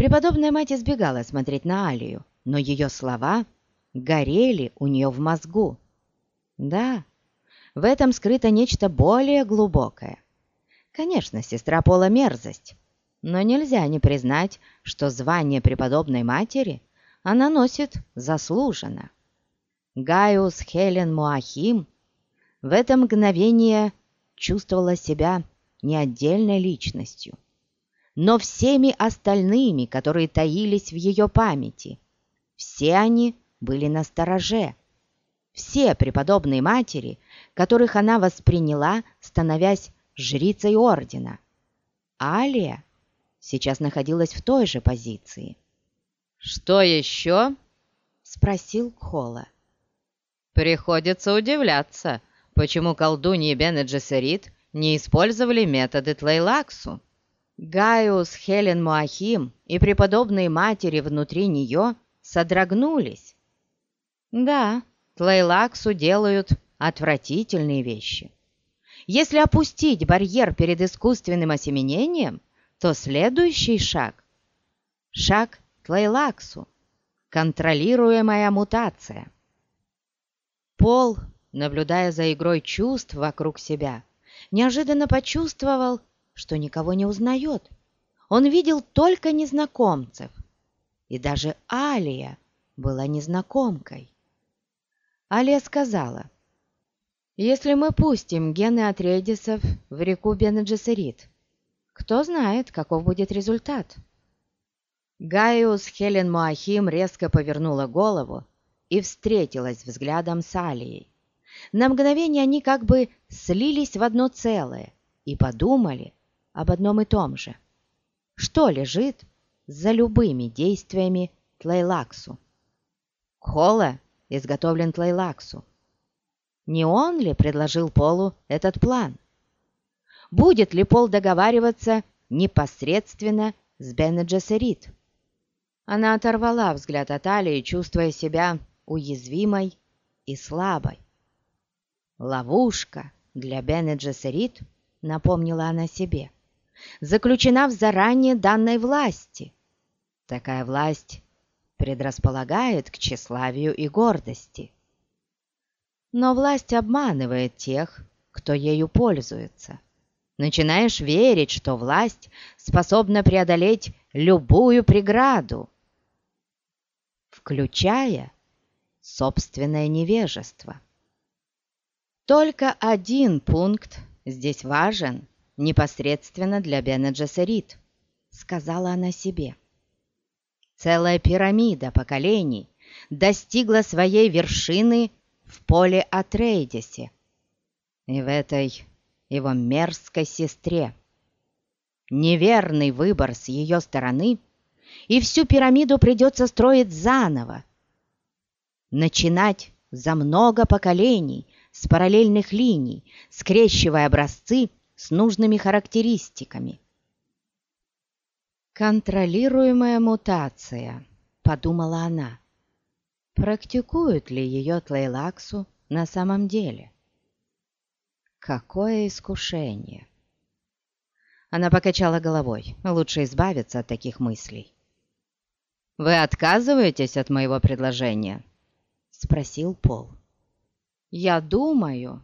Преподобная мать избегала смотреть на Алию, но ее слова горели у нее в мозгу. Да, в этом скрыто нечто более глубокое. Конечно, сестра Пола мерзость, но нельзя не признать, что звание преподобной матери она носит заслуженно. Гaius Хелен Муахим в это мгновение чувствовала себя не отдельной личностью, но всеми остальными, которые таились в ее памяти. Все они были на стороже. Все преподобные матери, которых она восприняла, становясь жрицей ордена. Алия сейчас находилась в той же позиции. «Что еще?» — спросил Кола. «Приходится удивляться, почему колдуньи Джессерит не использовали методы Тлейлаксу. Гaius Хелен Муахим и преподобные матери внутри нее содрогнулись. Да, Тлейлаксу делают отвратительные вещи. Если опустить барьер перед искусственным осеменением, то следующий шаг – шаг Тлейлаксу, контролируемая мутация. Пол, наблюдая за игрой чувств вокруг себя, неожиданно почувствовал, что никого не узнает. Он видел только незнакомцев, и даже Алия была незнакомкой. Алия сказала, «Если мы пустим гены Атрейдисов в реку Бенеджесерит, кто знает, каков будет результат?» Гaius Хелен Моахим резко повернула голову и встретилась взглядом с Алией. На мгновение они как бы слились в одно целое и подумали об одном и том же. Что лежит за любыми действиями Тлейлаксу? Кола изготовлен Тлейлаксу. Не он ли предложил Полу этот план? Будет ли Пол договариваться непосредственно с Бене Она оторвала взгляд от Алии, чувствуя себя уязвимой и слабой. Ловушка для Бене напомнила она себе, заключена в заранее данной власти. Такая власть предрасполагает к тщеславию и гордости. Но власть обманывает тех, кто ею пользуется. Начинаешь верить, что власть способна преодолеть любую преграду, включая собственное невежество. Только один пункт здесь важен непосредственно для Бена Джессерит, сказала она себе. Целая пирамида поколений достигла своей вершины в поле Атрейдисе и в этой его мерзкой сестре. Неверный выбор с ее стороны, и всю пирамиду придется строить заново. Начинать за много поколений с параллельных линий, скрещивая образцы с нужными характеристиками. «Контролируемая мутация», — подумала она. «Практикуют ли ее Тлейлаксу на самом деле?» «Какое искушение!» Она покачала головой. Лучше избавиться от таких мыслей. «Вы отказываетесь от моего предложения?» — спросил Пол. «Я думаю,